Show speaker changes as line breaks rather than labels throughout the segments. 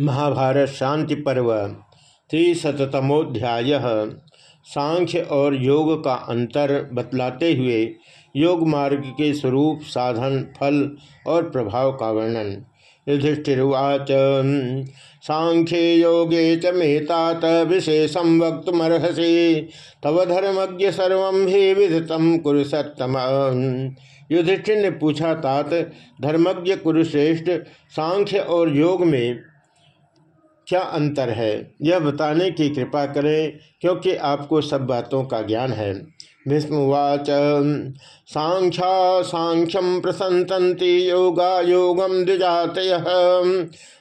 महाभारत शांति पर्व त्रिशतमोध्याय सांख्य और योग का अंतर बतलाते हुए योग मार्ग के स्वरूप, साधन, फल और प्रभाव का वर्णन। युधिष्ठिर्वाच, सांख्ये योगे च मे तात विशेषम वक्तमर्हसि, तव धर्मज्ञ सर्व ही विधतम कुरुसत्तम। युधिष्ठिर ने पूछा, तात, धर्मज्ञ कुरुश्रेष्ठ, सांख्य और योग में क्या अंतर है? यह बताने की कृपा करें, क्योंकि आपको सब बातों का ज्ञान है। भीष्मवाच सांख्या सांख्यम प्रसंतंति योगा योगम द्विजात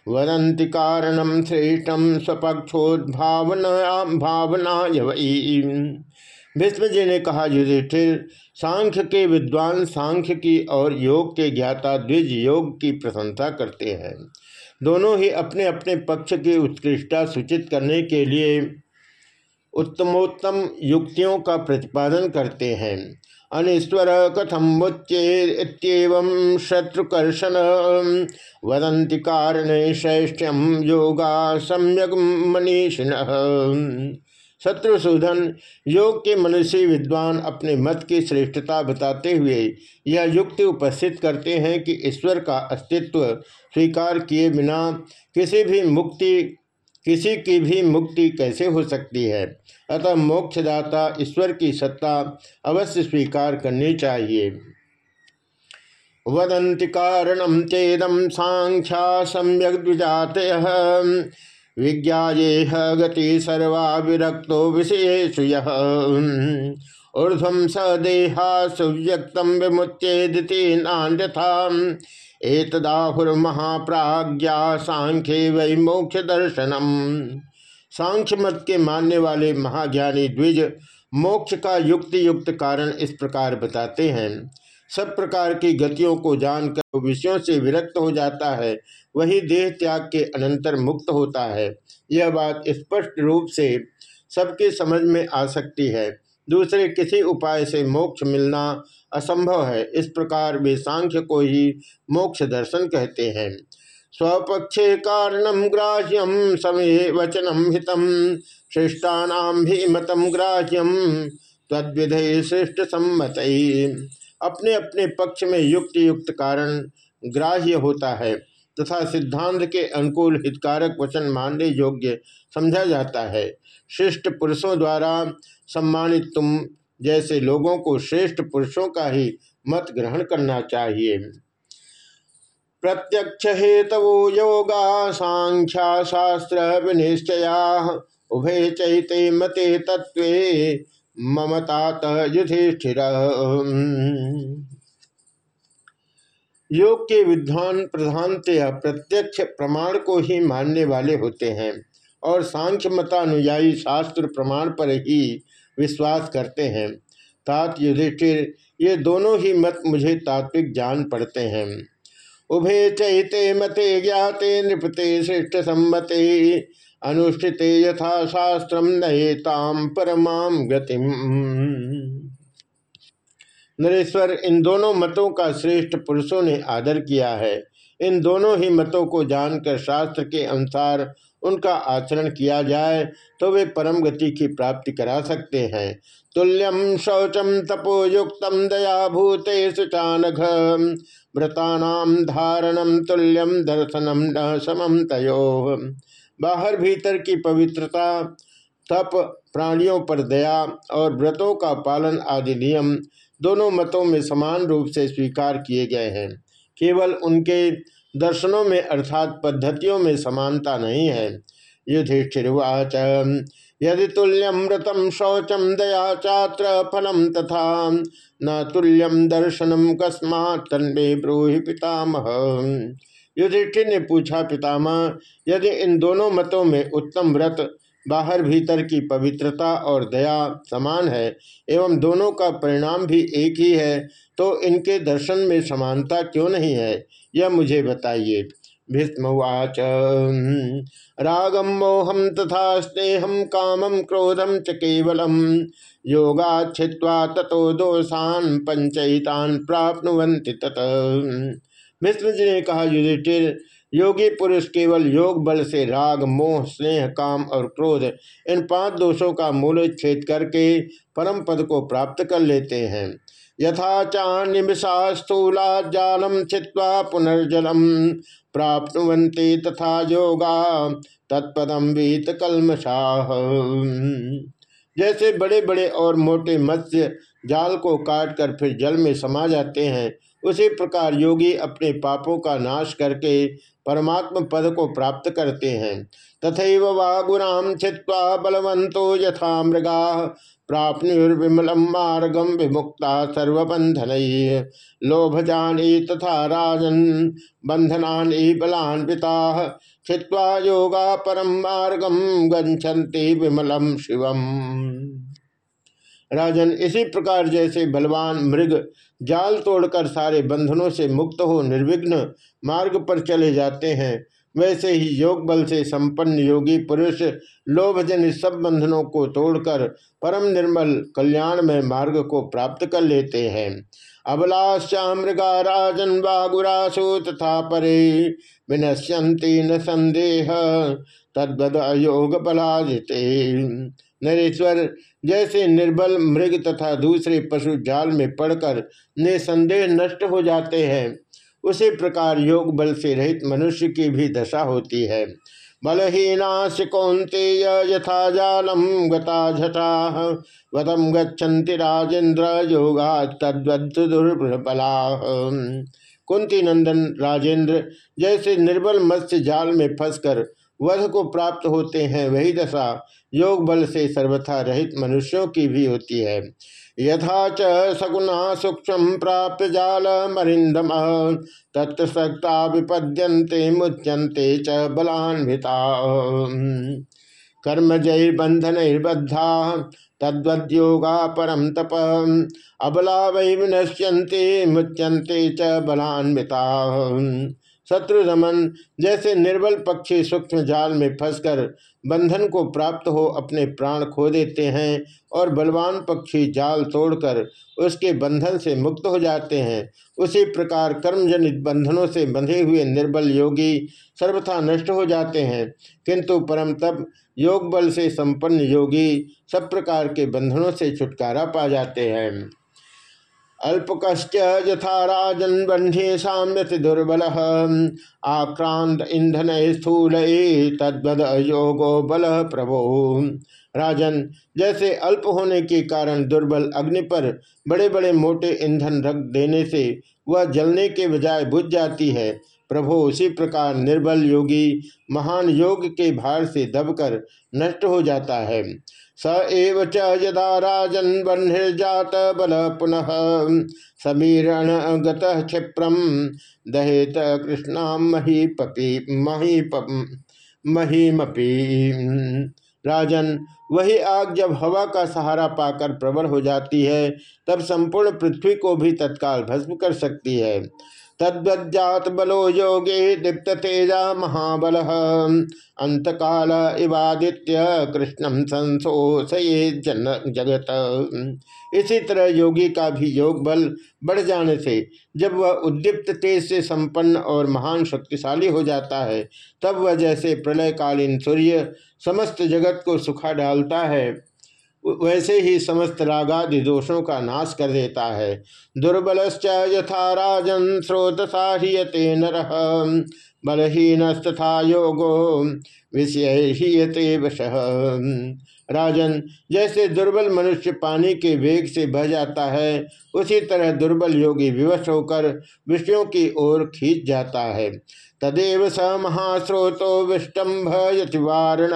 वदंति कारणम श्रेष्ठम स्वपक्षोद्भावना भावना भीष्म जी ने कहा, युधिष्ठिर, सांख्य के विद्वान सांख्य की और योग के ज्ञाता द्विज योग की प्रशंसा करते हैं। दोनों ही अपने अपने पक्ष की उत्कृष्टता सूचित करने के लिए उत्तमोत्तम युक्तियों का प्रतिपादन करते हैं। अनिश्वर कथम मुच्येव शत्रुकर्षण वदंति कारण श्रेष्ठ योगा सम्यक मनीषिण। शत्रुसूदन योग के मनुष्य विद्वान अपने मत की श्रेष्ठता बताते हुए यह युक्ति उपस्थित करते हैं कि ईश्वर का अस्तित्व स्वीकार किए बिना किसी भी मुक्ति, किसी की भी मुक्ति कैसे हो सकती है? अतः मोक्षदाता ईश्वर की सत्ता अवश्य स्वीकार करनी चाहिए। वदंति कारणम चेदम सांख्या सम्यक द्विजात विज्ञाएह गति सर्वा विरक्तो विषयेशु ऊर्धम स देहा सुव्यक्त विमुच्येदिति नान्यथा। एतदाहुर्महाप्राज्ञा सांख्य वै मोक्ष दर्शनम सांख्य मत के मानने वाले महाज्ञानी द्विज मोक्ष का युक्ति युक्त कारण इस प्रकार बताते हैं। सब प्रकार की गतियों को जानकर विषयों से विरक्त हो जाता है। वही देह त्याग के अनंतर मुक्त होता है। यह बात स्पष्ट रूप से सबके समझ में आ सकती है। दूसरे किसी उपाय से मोक्ष मिलना असंभव है। इस प्रकार वे सांख्य को ही मोक्ष दर्शन कहते हैं। स्वपक्षे कारणम ग्राह्यम समय वचनम हितम। श्रेष्ठानाम भी मतम ग्राह्यम। तद्विधेय श्रेष्ठ सम्मत अपने अपने पक्ष में युक्त युक्त कारण ग्राह्य होता है तथा सिद्धांत के अनुकूल हितकारक वचन मानने योग्य समझा जाता है। श्रेष्ठ पुरुषों द्वारा सम्मानित तुम जैसे लोगों को श्रेष्ठ पुरुषों का ही मत ग्रहण करना चाहिए। प्रत्यक्ष हेतवो योगा सांख्या शास्त्र विनिश्चया उभय चैते मते तत्व ममतात युधिष्ठिर योग के विद्वान प्रधानतया प्रत्यक्ष प्रमाण को ही मानने वाले होते हैं और सांख्य मतानुयायी शास्त्र प्रमाण पर ही विश्वास करते हैं। तात युधिष्ठिर ये दोनों ही मत मुझे तात्विक जान पड़ते हैं। उभे चैते मते ज्ञाते नृपते श्रेष्ठ सम्मते। अनुष्ठित यथा शास्त्रम नएताम परमाम गतिम। नरेश्वर, इन दोनों मतों का श्रेष्ठ पुरुषों ने आदर किया है। इन दोनों ही मतों को जानकर शास्त्र के अनुसार उनका आचरण किया जाए तो वे परम गति की प्राप्ति करा सकते हैं। तुल्यम शौचम तपोयुक्त दया भूते सुचानघ व्रतानाम धारणम तुल्यम दर्शनम न समम तयो। बाहर भीतर की पवित्रता, तप, प्राणियों पर दया और व्रतों का पालन आदि नियम दोनों मतों में समान रूप से स्वीकार किए गए हैं। केवल उनके दर्शनों में अर्थात पद्धतियों में समानता नहीं है। युधिष्ठिर्वाच, यदि तुल्यम व्रतम शौचम दया चात्र फलम तथा न तुल्यम दर्शनम कस्मा तन्मे ब्रूहि पितामह युधिष्ठिर ने पूछा, पितामह, यदि इन दोनों मतों में उत्तम व्रत, बाहर भीतर की पवित्रता और दया समान है एवं दोनों का परिणाम भी एक ही है तो इनके दर्शन में समानता क्यों नहीं है? यह मुझे बताइए। भीष्मवाच रागम मोहम तथा स्नेहम कामम क्रोधम च केवलम योगा छिवा तथो दोषान पंचयितान प्राप्नुवंति तत। भीष्म जी ने कहा, युधिष्ठिर, योगी पुरुष केवल योग, बल से राग, मोह, स्नेह, काम और क्रोध, इन पाँच दोषों का मूल छेद करके परम पद को प्राप्त कर लेते हैं। यथा चानिमिषा स्थूला जालम छिवा पुनर्जलम प्राप्त तथा योगा, तत्पदम वीत कलमशाह जैसे बड़े बड़े और मोटे मत्स्य जाल को काट कर फिर जल में समा जाते हैं उसी प्रकार योगी अपने पापों का नाश करके परमात्म पद को प्राप्त करते हैं। तथा वागुराम छिवा बलवंतो यथा मृगा प्राप्नुर्विमलम मार्गम विमुक्ता सर्वबंधन लोभजानी तथा राजन बंधनानि बलान्विता छिवा योगा परम मार्गम गच्छन्ति विमलम शिवम। राजन, इसी प्रकार जैसे बलवान मृग जाल तोड़कर सारे बंधनों से मुक्त हो निर्विघ्न मार्ग पर चले जाते हैं, वैसे ही योग बल से संपन्न योगी पुरुष लोभजन सब बंधनों को तोड़कर परम निर्मल कल्याण में मार्ग को प्राप्त कर लेते हैं। अबलाश्चा मृगा राजन बागुरासु तथा परे, विनश्यंती न संदेह, तद्वद योग बलाजिते नरेश्वर जैसे निर्बल मृग तथा दूसरे पशु जाल में पड़कर निसंदेह नष्ट हो जाते हैं। उसी प्रकार योग बल से रहित मनुष्य की भी दशा होती है। बलहीनाश कौंते यथा जालम गता झटा वतम गच्छन्ति राजेंद्र योगा तद्वला कुंती नंदन राजेंद्र जैसे निर्बल मत्स्य जाल में फंसकर वध को प्राप्त होते हैं, वही दशा योग बल से सर्वथा रहित मनुष्यों की भी होती है। यथा च सगुना सूक्ष्म प्राप्त जाल मरिंदम तत्र सक्ता विपद्यंते मुच्यंते च बलान्विता। कर्म जय बंधन बद्धा तद्वद्योगा परम तप, अबला वै मुच्यंते च बलान्विता। शत्रु दमन जैसे निर्बल पक्षी सूक्ष्म जाल में फंसकर बंधन को प्राप्त हो, अपने प्राण खो देते हैं और बलवान पक्षी जाल तोड़कर उसके बंधन से मुक्त हो जाते हैं। उसी प्रकार कर्मजनित बंधनों से बंधे हुए निर्बल योगी सर्वथा नष्ट हो जाते हैं। किंतु परम तप योग बल से संपन्न योगी सब प्रकार के बंधनों से छुटकारा पा जाते हैं। अल्पकश्च यथा बंधे साम्यति दुर्बल। आक्रांत ईंधन स्थूल तद्वद योगो बल प्रभो राजन, जैसे अल्प होने के कारण दुर्बल अग्नि पर बड़े बड़े मोटे ईंधन रख देने से वह जलने के बजाय बुझ जाती है, प्रभो उसी प्रकार निर्बल योगी महान योग के भार से दबकर नष्ट हो जाता है। स एव च यदा राजन बन्हिर्जात बल पुनः समीरण गत क्षिप्रम, दहेत कृष्णा महीपपी महीप महीमपी राजन, वही आग जब हवा का सहारा पाकर प्रबल हो जाती है, तब संपूर्ण पृथ्वी को भी तत्काल भस्म कर सकती है। तद्वज्जात बलो योगे दीप्त तेजा महाबल। अंत काल इवादित्य कृष्णम संसोसये जन जगत। इसी तरह योगी का भी योग बल बढ़ जाने से जब वह उद्दीप्त तेज से संपन्न और महान शक्तिशाली हो जाता है, तब वह जैसे प्रलयकालीन सूर्य समस्त जगत को सुखा डालता है। वैसे ही समस्त रागादि दोषों का नाश कर देता है। दुर्बलश्च यथा राजन स्रोत साहियते नर। बलहीनस्तथा योगो विषय वश। राजन, जैसे दुर्बल मनुष्य पानी के वेग से बह जाता है, उसी तरह दुर्बल योगी विवश होकर विषयों की ओर खींच जाता है। तदेव स महास्रोतो विष्टम्भ यतिवारण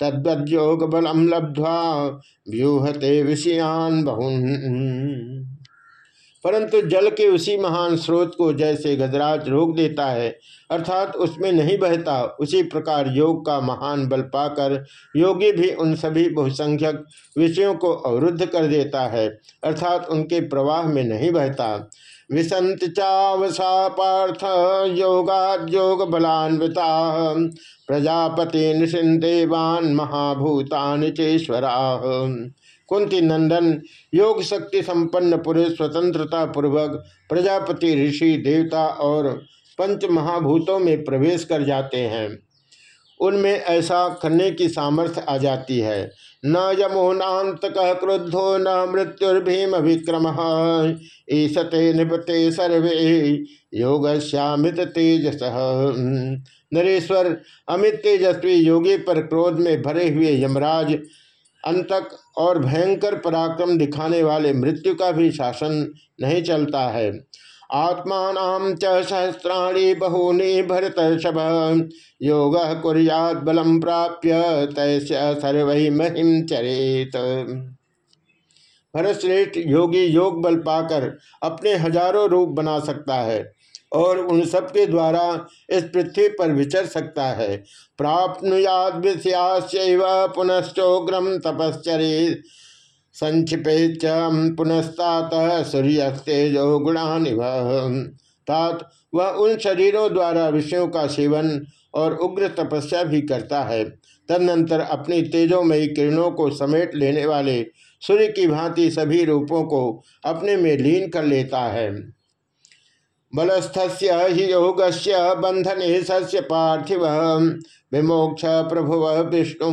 तद्वद्योग बलम लब्ध्वा व्यूहते विषयान बहुन। परंतु जल के उसी महान स्रोत को जैसे गजराज रोक देता है, अर्थात उसमें नहीं बहता, उसी प्रकार योग का महान बल पाकर योगी भी उन सभी बहुसंख्यक विषयों को अवरुद्ध कर देता है, अर्थात उनके प्रवाह में नहीं बहता। विसंत चावसा पार्थ योगाद्योग बलान्विता। प्रजापति निशिदेवान महाभूतान चेश्वरा। कुंती नंदन योग शक्ति संपन्न पुरुष स्वतंत्रता पूर्वक प्रजापति, ऋषि, देवता और पंच महाभूतों में प्रवेश कर जाते हैं। उनमें ऐसा करने की सामर्थ्य आ जाती है। न यमो नात कह क्रुद्धो न मृत्युर्भीम विक्रम। ईसते निपते सर्वे योग श्यामित तेजस। नरेश्वर, अमित तेजस्वी योगी पर क्रोध में भरे हुए यमराज, अंतक और भयंकर पराक्रम दिखाने वाले मृत्यु का भी शासन नहीं चलता है। आत्मा च सहस्राणी बहूनि भरत शभ। योग कुरियात बलम प्राप्य तैस्य सर्व महिम चरेत। भरतश्रेष्ठ योगी योग बल पाकर अपने हज़ारों रूप बना सकता है और उन सब के द्वारा इस पृथ्वी पर विचर सकता है। प्राप्नुयाद पुनश्चोग्रम तपश्चरे संक्षिपे पुनस्तात सूर्यस्तेजो गुणानिभ तात वह उन शरीरों द्वारा विषयों का सेवन और उग्र तपस्या भी करता है। तदनंतर अपनी तेजोमयी किरणों को समेट लेने वाले सूर्य की भांति सभी रूपों को अपने में लीन कर लेता है। बलस्थस्य हि योगस्य, बंधने सस्य पार्थिव, विमोक्ष प्रभु विष्णु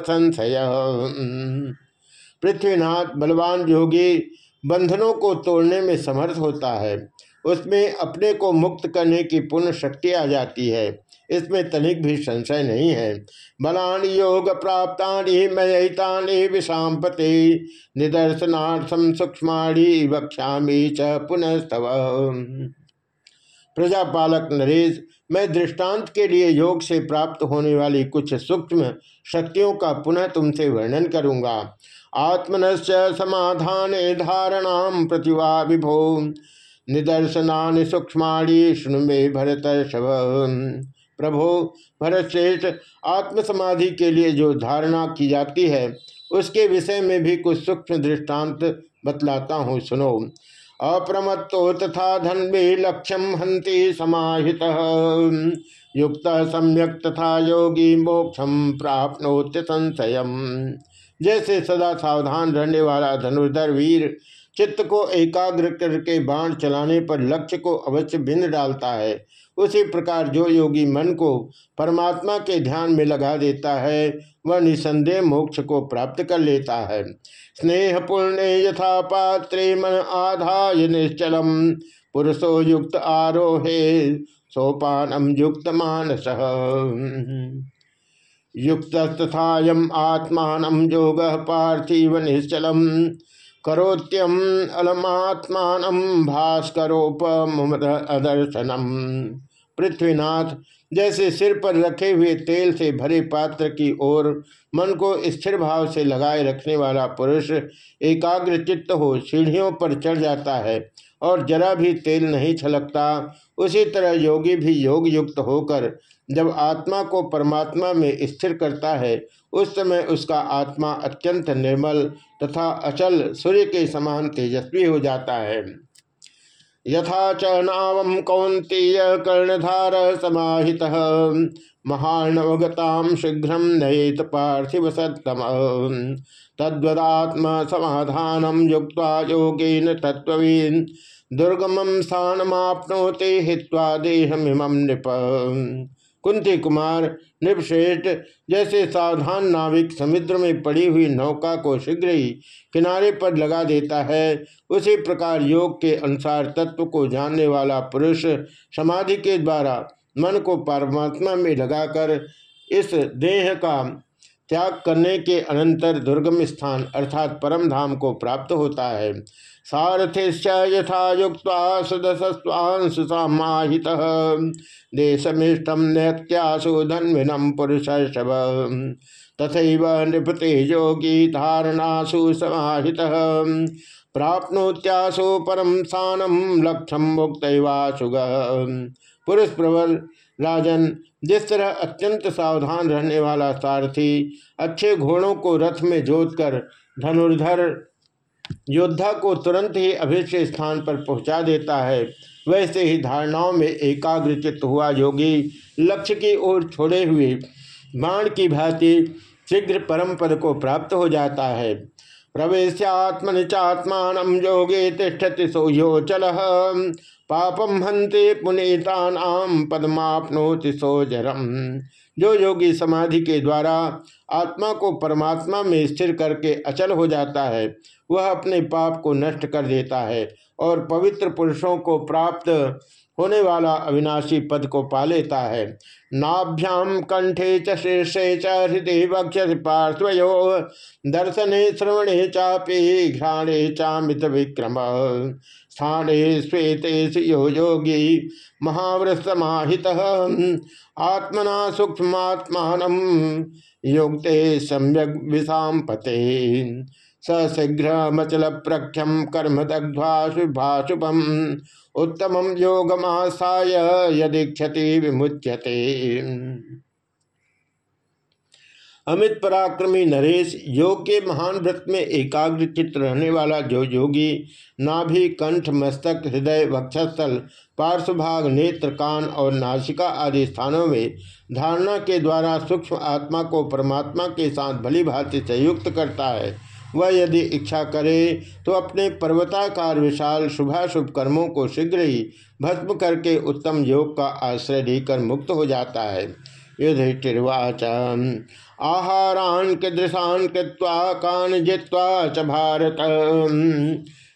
संशय पृथ्वीनाथ बलवान योगी बंधनों को तोड़ने में समर्थ होता है। उसमें अपने को मुक्त करने की पूर्ण शक्ति आ जाती है। इसमें तनिक भी संशय नहीं है। बलानि योग प्राप्तानि मयितानि विषापते निदर्शनार्थम सूक्ष्मी वक्षा च पुनस्तव। प्रजापालक नरेश मैं दृष्टांत के लिए योग से प्राप्त होने वाली कुछ सूक्ष्म शक्तियों का पुनः तुमसे वर्णन करूँगा। आत्मनश्च समाधान धारणाम प्रतिभा विभो। निदर्शना सूक्ष्मी शुणु में भरत शव। प्रभो भरतश्रेष्ठ आत्म समाधि के लिए जो धारणा की जाती है, उसके विषय में भी कुछ सूक्ष्म दृष्टांत बतलाता हूँ, सुनो। अप्रमत्तो तथा धन्वे लक्ष्यम हंति समाहित। युक्त सम्यक तथा योगी मोक्षम प्राप्त संशय जैसे सदा सावधान रहने वाला धनुर्धर वीर चित्त को एकाग्र करके बाण चलाने पर लक्ष्य को अवश्य भिन्न डालता है। उसी प्रकार जो योगी मन को परमात्मा के ध्यान में लगा देता है, वह निसंदेह मोक्ष को प्राप्त कर लेता है। स्नेह पुण्य यथा पात्रे मन आधाय निश्चलम, पुरुषो युक्त आरोहे, सोपानम युक्त मानस। युक्त तथायम आत्मान योग पार्थिव निश्चलम करोत्यम अलमात्मान भास्करोपदर्शनम पृथ्वीनाथ, जैसे सिर पर रखे हुए तेल से भरे पात्र की ओर मन को स्थिर भाव से लगाए रखने वाला पुरुष एकाग्र चित्त हो सीढ़ियों पर चढ़ जाता है और जरा भी तेल नहीं छलकता। उसी तरह योगी भी योग युक्त होकर जब आत्मा को परमात्मा में स्थिर करता है, उस समय उसका आत्मा अत्यंत निर्मल तथा अचल सूर्य के समान तेजस्वी हो जाता है। यथा च नावम कौंतीय कर्णधार समाहित। महानवगताम शीघ्र नयेत पार्थिव सत्तम तद्वदात्म समाधान युक्त योगेन तत्वीन दुर्गम स्थानमाप्नोते हित्वा देहमिम नृप। कुंती कुमार निपश्रेष्ठ जैसे सावधान नाविक समुद्र में पड़ी हुई नौका को शीघ्र ही किनारे पर लगा देता है, उसी प्रकार योग के अनुसार तत्व को जानने वाला पुरुष समाधि के द्वारा मन को परमात्मा में लगाकर इस देह का त्याग करने के अनंतर दुर्गम स्थान अर्थात परम धाम को प्राप्त होता है। सारथिश्च यथा युक्त सुदशस्वांश समाहित देशमिष्टम नैत्यासु धन्विनम पुरुष तथा नृपते योगी धारणासु समाहित। प्राप्नोत्यासु परम स्थानम लक्ष्यम मुक्तवासुग। पुरुष प्रबल राजन, जिस तरह अत्यंत सावधान रहने वाला सारथी, अच्छे घोड़ों को रथ में जोतकर धनुर्धर योद्धा को तुरंत ही अभिष्ट स्थान पर पहुँचा देता है। वैसे ही धारणाओं में एकाग्रचित हुआ योगी, लक्ष्य की ओर छोड़े हुए बाण की भांति शीघ्र परम पद को प्राप्त हो जाता है। प्रवेश प्रवेशात्मनि चात्मान योगे तिष्ठति सोयोचल पापम हंते पुनीतानाम पदमापनोति सोजरम जो योगी समाधि के द्वारा आत्मा को परमात्मा में स्थिर करके अचल हो जाता है, वह अपने पाप को नष्ट कर देता है और पवित्र पुरुषों को प्राप्त होने वाला अविनाशी पद को पा लेता है। नाभ्याम कंठे च शीर्षे च हृदय वक्ष पार्श्वयो, दर्शने श्रवणे चापे घ्राणे चामित विक्रम। स्थाने श्वेते यो योगी महावृतमाहित आत्मना सूक्ष्मात्मान युक्ते सम्यक विषाम पते सशीघ्रमचल प्रख्यम कर्म दग्ध्वाशुभाशुभम उत्तम योगमासाय यदि क्षति विमुच्यते। अमित पराक्रमी नरेश, योग के महान व्रत में एकाग्र चित्त रहने वाला जो योगी, नाभि, कंठ, मस्तक, हृदय, वक्षस्थल, पार्श्वभाग, नेत्र, कान और नासिका आदि स्थानों में धारणा के द्वारा सूक्ष्म आत्मा को परमात्मा के साथ भली भांति संयुक्त करता है। वह यदि इच्छा करे तो अपने पर्वताकार विशाल शुभाशुभ कर्मों को शीघ्र ही भस्म करके उत्तम योग का आश्रय लेकर मुक्त हो जाता है। युधिष्ठिर्वाच, आहारान कृदृशान कृत्वा कान जित्वा च भारत।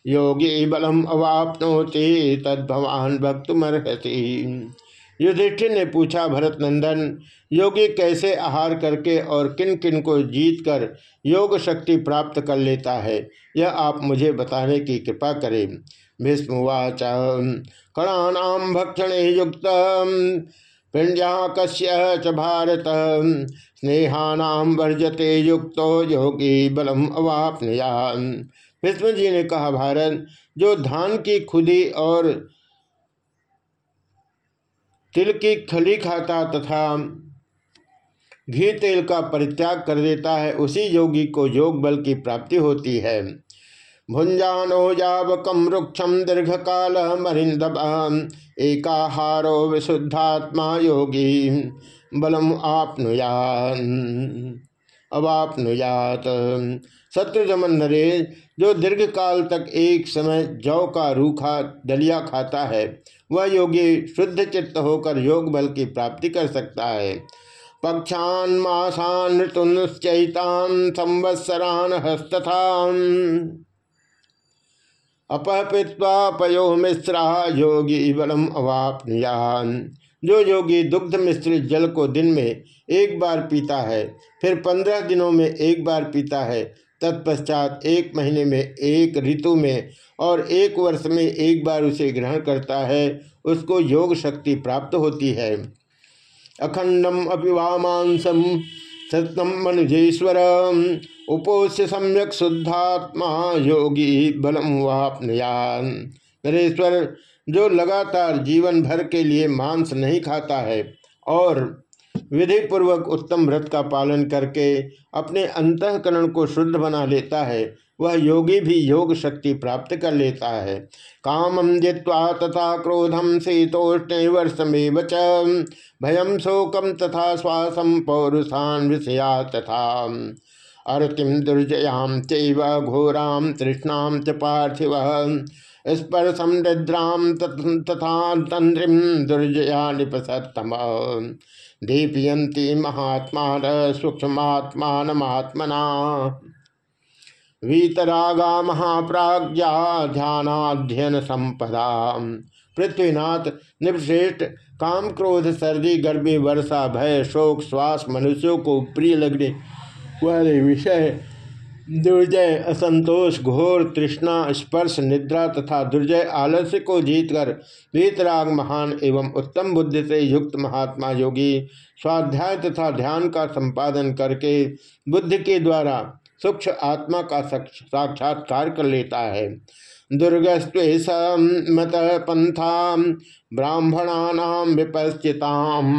योगी बलम अवापनोति, तद्भवान भक्तुमर्हति युधिष्ठिर ने पूछा भरत नंदन योगी कैसे आहार करके और किन किन को जीत कर योग शक्ति प्राप्त कर लेता है? यह आप मुझे बताने की कृपा करें। भीष्मवाच कणानाम भक्षण युक्त पिंड्याकस्य च भारत स्नेहानाम वर्जते युक्त योगी बलम अवापनया भीष्म जी ने कहा, भारत, जो धान की खुदी और तिल की खली खाता तथा घी तेल का परित्याग कर देता है, उसी योगी को योग बल की प्राप्ति होती है। भुंजानो जावकम वृक्षम दीर्घ काल मरिंदब एकाहारो विशुद्धात्मा योगी, बलम आपनुयान। अवापनुयात शत्रुजमन नरेश, जो दीर्घ काल तक एक समय जौ का रूखा, दलिया खाता है वह योगी शुद्ध चित्त होकर योग बल की प्राप्ति कर सकता है। पक्षान मासान ऋतुश्चैतान संवत्सरान हस्तथा अपहपित्वा पयो मिश्रा योगी बलम अवापनियान। जो योगी दुग्ध मिश्रित जल को दिन में एक बार पीता है, फिर पंद्रह दिनों में एक बार पीता है तत्पश्चात एक महीने में, एक ऋतु में और एक वर्ष में एक बार उसे ग्रहण करता है, उसको योग शक्ति प्राप्त होती है। अखंडम अभिवामांसम सतम मनुजेश्वर। उपोष्य सम्यक शुद्धात्मा योगी बलम वापनयान। नरेश्वर, जो लगातार जीवन भर के लिए मांस नहीं खाता है और विधि पूर्वक उत्तम व्रत का पालन करके अपने अंतकरण को शुद्ध बना लेता है, वह योगी भी योग शक्ति प्राप्त कर लेता है। कामम जित्वा तथा क्रोधम शीतोष्ण वर्षमेव च। भयम शोकम तथा श्वासम पौरुषान विषया तथा। अर्तिम दुर्जयाम चैव घोराम तृष्णाम च पार्थिव। स्पर्शम निद्राम तथा तंद्रिम दुर्जया निपसतम दीपयंती महात्मा सूक्ष्मात्मान महात्मना वीतरागा महाप्राज्ञा ध्यानाध्ययन संपदा पृथ्वीनाथ निपश्रेष्ठ काम क्रोध सर्दी गर्मी वर्षा भय शोक श्वास मनुष्यों को प्रिय लगने वाले विषय दुर्जय, असंतोष, घोर, तृष्णा, स्पर्श, निद्रा तथा दुर्जय आलस्य को जीतकर वीतराग महान एवं उत्तम बुद्धि से युक्त महात्मा योगी स्वाध्याय तथा ध्यान का संपादन करके बुद्धि के द्वारा सूक्ष्म आत्मा का साक्षात्कार कर लेता है। दुर्गस्वे मत पंथा ब्राह्मणानाम विपश्चिताम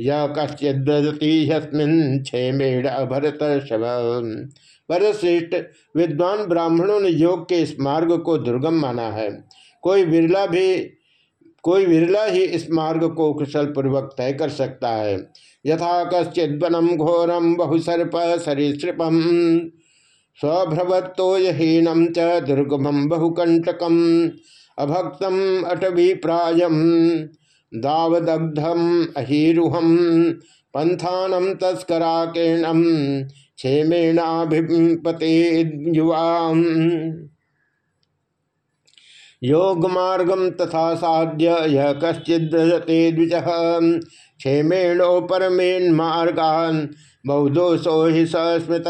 यह कश्चिदती हस्मिन छेमेड़ भरत शव विद्वान ब्राह्मणों ने योग के इस मार्ग को दुर्गम माना है। कोई विरला भी, कोई विरला ही इस मार्ग को कुशल पूर्वक तय कर सकता है। यथा कश्चित वनम घोरम बहुसर्प सरीसृपम स्वभ्रवत्तोयहीनम च दुर्गमम बहुकंटकम अभक्तम अटवीप्रायम। दावदग्धम अहिरुहम पंथानम तस्कराकीर्णम क्षेमेणाभिपते युवा योग मार्गम तथा साध्य यह कश्चिद्रजते द्विज, क्षेमेणो परमेन मार्गान बहुदोषो ही सस्मृत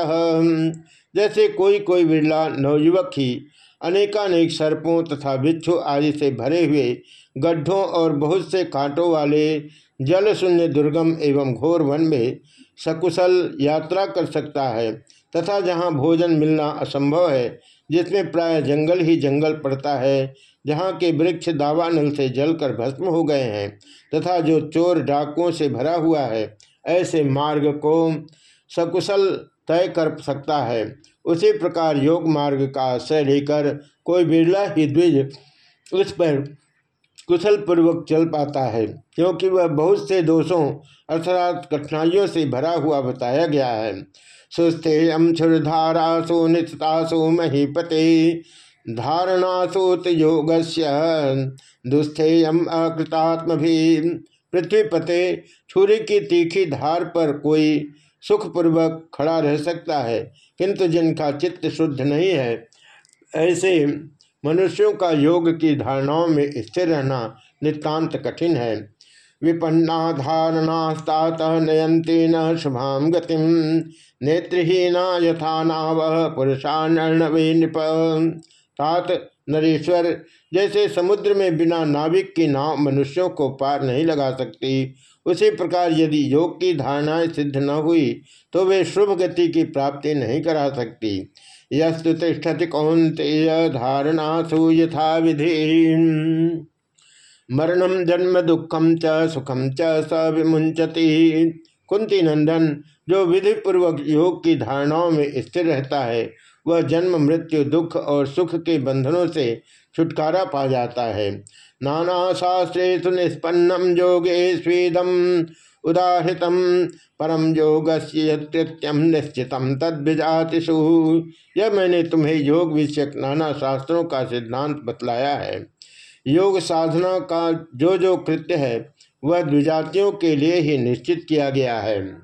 जैसे कोई कोई बिरला नवयुवक ही अनेकानेक सर्पों तथा बिच्छू आदि से भरे हुए गड्ढों और बहुत से कांटों वाले जल शून्य दुर्गम एवं घोर वन में सकुशल यात्रा कर सकता है, तथा जहाँ भोजन मिलना असंभव है, जिसमें प्राय जंगल ही जंगल पड़ता है, जहाँ के वृक्ष दावानल से जलकर भस्म हो गए हैं, तथा जो चोर डाकुओं से भरा हुआ है, ऐसे मार्ग को सकुशल तय कर सकता है। उसी प्रकार योग मार्ग का आश्रय लेकर कोई बिरला ही द्विज उस पर कुशल पूर्वक चल पाता है, क्योंकि वह बहुत से दोषों अर्थात कठिनाइयों से भरा हुआ बताया गया है। सुस्थेयम क्षुरधारासु नितासु महीपते धारणासोत योग दुस्थेयम अकृतात्म भी पृथ्वीपते छुरी की तीखी धार पर कोई सुखपूर्वक खड़ा रह सकता है, किंतु जिनका चित्त शुद्ध नहीं है, ऐसे मनुष्यों का योग की धारणाओं में स्थिर रहना नितांत कठिन है। विपन्ना धारणास्तात नयंती न शुभाम गतिम नेत्रहीना यथा नाव पुरुषा नर्णवे नृप तात नरेश्वर, जैसे समुद्र में बिना नाविक की नाव मनुष्यों को पार नहीं लगा सकती, उसी प्रकार यदि योग की धारणाएँ सिद्ध न हुई तो वे शुभ गति की प्राप्ति नहीं करा सकती। यस्तु तिष्ठति कौंतेय धारणासु यथा विधि मरणम जन्म दुखम च सुखम च विमुंचती कुंती नंदन जो विधि पूर्वक योग की धारणाओं में स्थिर रहता है, वह जन्म, मृत्यु, दुख और सुख के बंधनों से छुटकारा पा जाता है। नाना शास्त्रे सुनिष्पन्नम योगे स्वीदम उदाहृतम। परम योग कृत्यम निश्चितम तद्विजातिषु। यह मैंने तुम्हें योग विषयक नाना शास्त्रों का सिद्धांत बतलाया है। योग साधना का जो जो कृत्य है, वह द्विजातियों के लिए ही निश्चित किया गया है।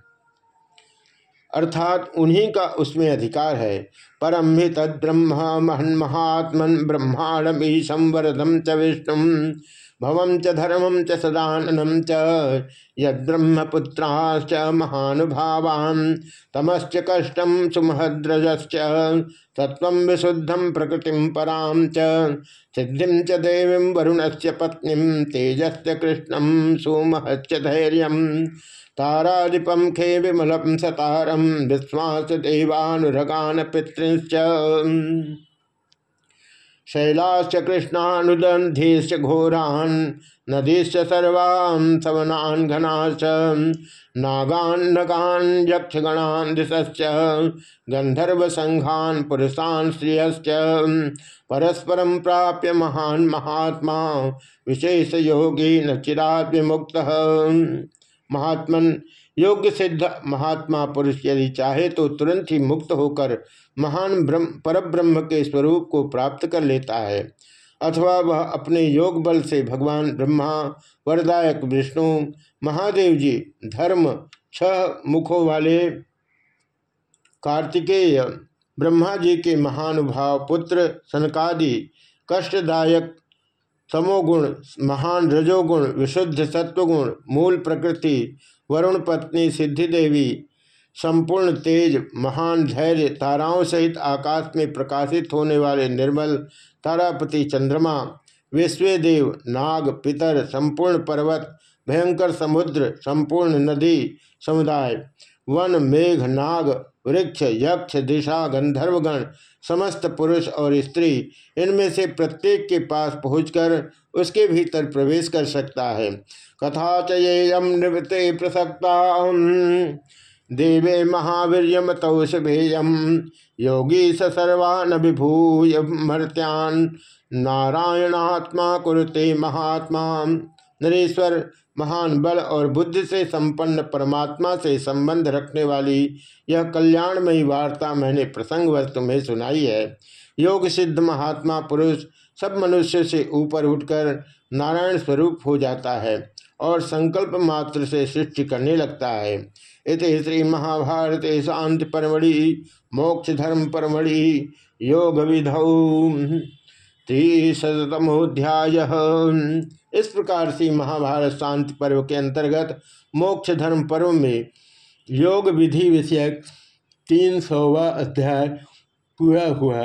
अर्थात उन्हीं का उसमें अधिकार है। परम ही तद ब्रह्म महन महात्मन ब्रह्मांडमी संवरदम च विष्णु भवम च धर्मम च सदाननम च यद्रह्मपुत्राश्च महानुभावान्। तमश्च कष्टम सुमहद्रजश्च तत्व विशुद्धम प्रकृतिम पराम च। सिद्धिम च देवीं वरुणस्य पत्नीं तेजस्य कृष्णम सुमहच्च धैर्य। तारादिपम खे विमलम सतारम विश्वास देवानुरगान पितृश्च शैलाश्च कृष्णानुदंधीश्च घोरान्, नदीश्च सर्वान्, सवनान् घनाश्च नागान् नगान् यक्षगणान् दिशश्च, गन्धर्वसङ्घान् पुरुषान् श्रियश्च परस्परं प्राप्य महान् महात्मा विशेषयोगी न चिरात् विमुक्तः महात्मन योग्य सिद्ध महात्मा पुरुष यदि चाहे तो तुरंत ही मुक्त होकर महान ब्रह्म, परब्रह्म के स्वरूप को प्राप्त कर लेता है। अथवा वह अपने योग बल से भगवान ब्रह्मा, वरदायक विष्णु, महादेव जी, धर्म, छह मुखों वाले कार्तिकेय, ब्रह्मा जी के महानुभाव पुत्र, सनकादि, कष्टदायक, तमोगुण, महान रजोगुण, विशुद्ध सत्वगुण, मूल प्रकृति वरुण पत्नी सिद्धि देवी संपूर्ण तेज, महान धैर्य, ताराओं सहित आकाश में प्रकाशित होने वाले निर्मल, तारापति चंद्रमा, विश्वदेव, नाग, पितर, संपूर्ण पर्वत, भयंकर समुद्र, संपूर्ण नदी, समुदाय, वन, मेघ, नाग, वृक्ष, यक्ष, दिशा, गंधर्वगण समस्त पुरुष और स्त्री इनमें से प्रत्येक के पास पहुंचकर उसके भीतर प्रवेश कर सकता है। कथा चेयम निवृत्ते प्रसक्ता देवे महावीर मतौषभेयम योगी स सर्वान विभूय मर्त्यान नारायणात्मा कुरुते महात्मा। नरेश्वर महान बल और बुद्धि से संपन्न परमात्मा से संबंध रखने वाली यह कल्याणमयी वार्ता मैंने प्रसंगवश तुम्हें सुनाई है। योग सिद्ध महात्मा पुरुष सब मनुष्य से ऊपर उठकर नारायण स्वरूप हो जाता है और संकल्प मात्र से सृष्टि करने लगता है। इत श्री महाभारत शांति परमढ़ि, मोक्ष धर्म परमढ़ि, योग विधौ। त्रिशतमोध्याय इस प्रकार से महाभारत शांति पर्व के अंतर्गत मोक्ष धर्म पर्व में योग विधि विषयक तीन सौवा अध्याय पूरा हुआ।